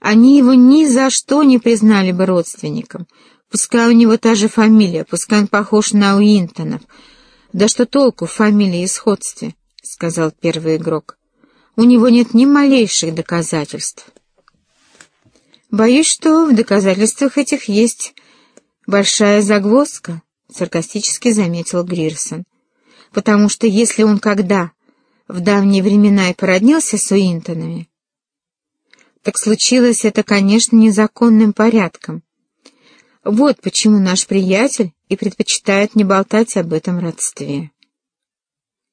Они его ни за что не признали бы родственником. Пускай у него та же фамилия, пускай он похож на Уинтонов. Да что толку в фамилии и сходстве, — сказал первый игрок. У него нет ни малейших доказательств. Боюсь, что в доказательствах этих есть большая загвоздка, — саркастически заметил Грирсон. Потому что если он когда в давние времена и породнился с Уинтонами, так случилось это, конечно, незаконным порядком. Вот почему наш приятель и предпочитает не болтать об этом родстве.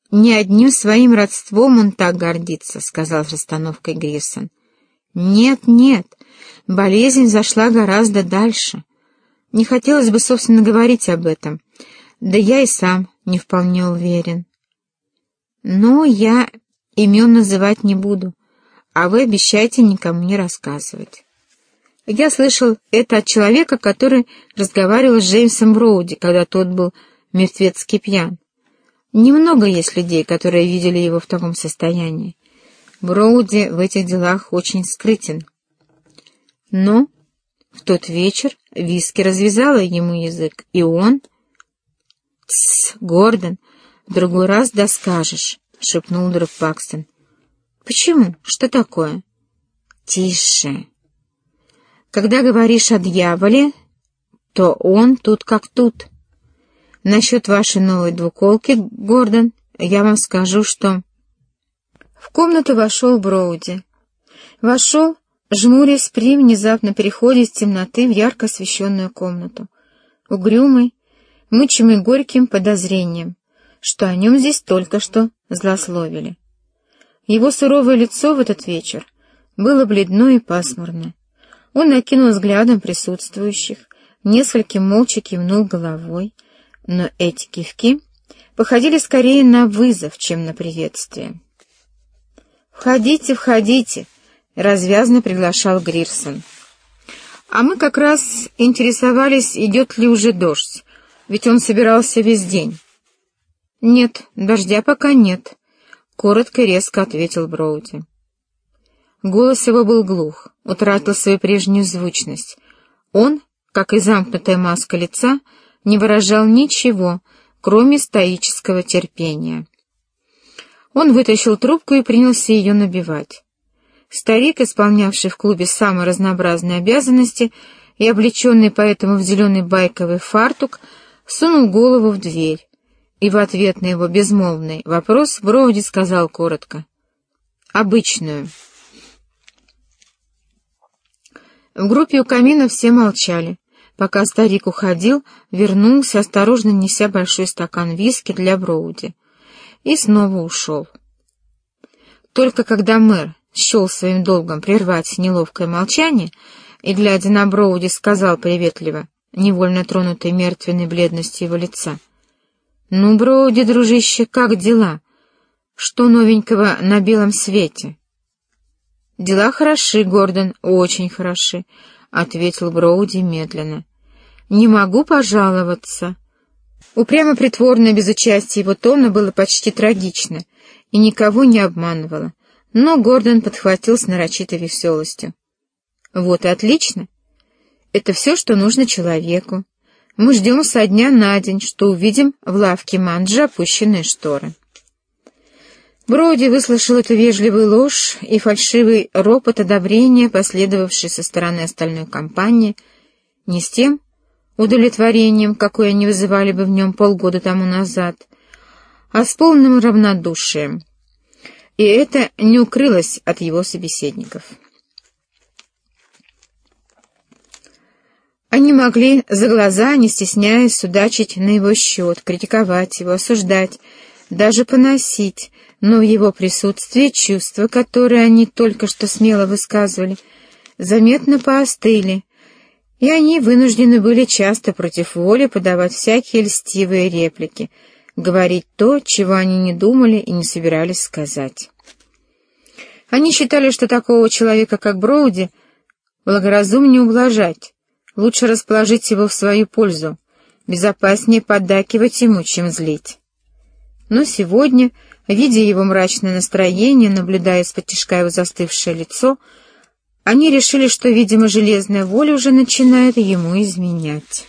«Не одним своим родством он так гордится», — сказал с расстановкой Гриссон. «Нет, нет, болезнь зашла гораздо дальше. Не хотелось бы, собственно, говорить об этом. Да я и сам не вполне уверен. Но я имен называть не буду а вы обещаете никому не рассказывать. Я слышал это от человека, который разговаривал с Джеймсом Броуди, когда тот был мертвецки пьян. Немного есть людей, которые видели его в таком состоянии. Броуди в этих делах очень скрытен. Но в тот вечер виски развязала ему язык, и он... «Тссс, Гордон, в другой раз доскажешь», — шепнул друг Пакстон. «Почему? Что такое?» «Тише. Когда говоришь о дьяволе, то он тут как тут. Насчет вашей новой двуколки, Гордон, я вам скажу, что...» В комнату вошел Броуди. Вошел, жмурясь при внезапно переходе из темноты в ярко освещенную комнату. Угрюмый, мучимый горьким подозрением, что о нем здесь только что злословили. Его суровое лицо в этот вечер было бледно и пасмурно. Он накинул взглядом присутствующих, нескольким молча кивнул головой, но эти кивки походили скорее на вызов, чем на приветствие. «Входите, входите!» — развязно приглашал Грирсон. «А мы как раз интересовались, идет ли уже дождь, ведь он собирался весь день». «Нет, дождя пока нет», Коротко и резко ответил Броуди. Голос его был глух, утратил свою прежнюю звучность. Он, как и замкнутая маска лица, не выражал ничего, кроме стоического терпения. Он вытащил трубку и принялся ее набивать. Старик, исполнявший в клубе самые разнообразные обязанности и облеченный поэтому в зеленый байковый фартук, сунул голову в дверь и в ответ на его безмолвный вопрос Броуди сказал коротко. «Обычную». В группе у камина все молчали. Пока старик уходил, вернулся, осторожно неся большой стакан виски для Броуди. И снова ушел. Только когда мэр счел своим долгом прервать неловкое молчание и, глядя на Броуди, сказал приветливо, невольно тронутой мертвенной бледностью его лица — «Ну, Броуди, дружище, как дела? Что новенького на белом свете?» «Дела хороши, Гордон, очень хороши», — ответил Броуди медленно. «Не могу пожаловаться». Упрямо притворное безучастие его тона было почти трагично и никого не обманывало, но Гордон подхватил с нарочитой веселостью. «Вот и отлично. Это все, что нужно человеку. Мы ждем со дня на день, что увидим в лавке манджи опущенные шторы. Броуди выслушал эту вежливую ложь и фальшивый ропот одобрения, последовавший со стороны остальной компании, не с тем удовлетворением, какое они вызывали бы в нем полгода тому назад, а с полным равнодушием. И это не укрылось от его собеседников. Они могли за глаза, не стесняясь, судачить на его счет, критиковать его, осуждать, даже поносить, но в его присутствии чувства, которые они только что смело высказывали, заметно поостыли, и они вынуждены были часто против воли подавать всякие льстивые реплики, говорить то, чего они не думали и не собирались сказать. Они считали, что такого человека, как Броуди, благоразумнее ублажать, Лучше расположить его в свою пользу, безопаснее поддакивать ему, чем злить. Но сегодня, видя его мрачное настроение, наблюдая из-под его застывшее лицо, Они решили, что, видимо, железная воля уже начинает ему изменять.